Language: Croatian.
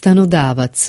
Stanodavac.